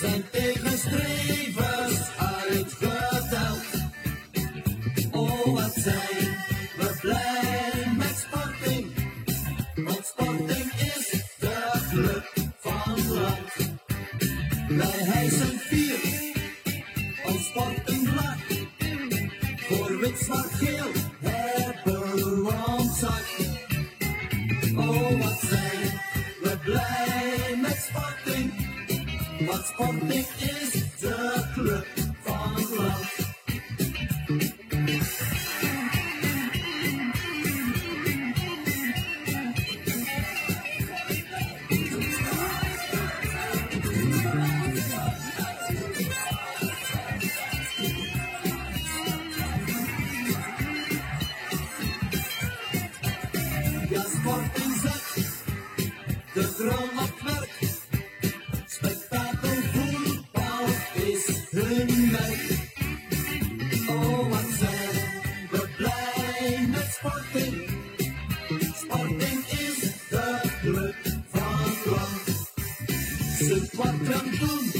zijn tegenstrevers uitgeteld. Oh, wat zijn we blij met sporting. Want sporting is de club van land. Wij hijsen vier, ons sportenblad. Voor wit, zwart, geel hebben we hart. Oh, wat zijn we blij met sporting. What's public is the club for love. The throne of man. François. Ce poids plein de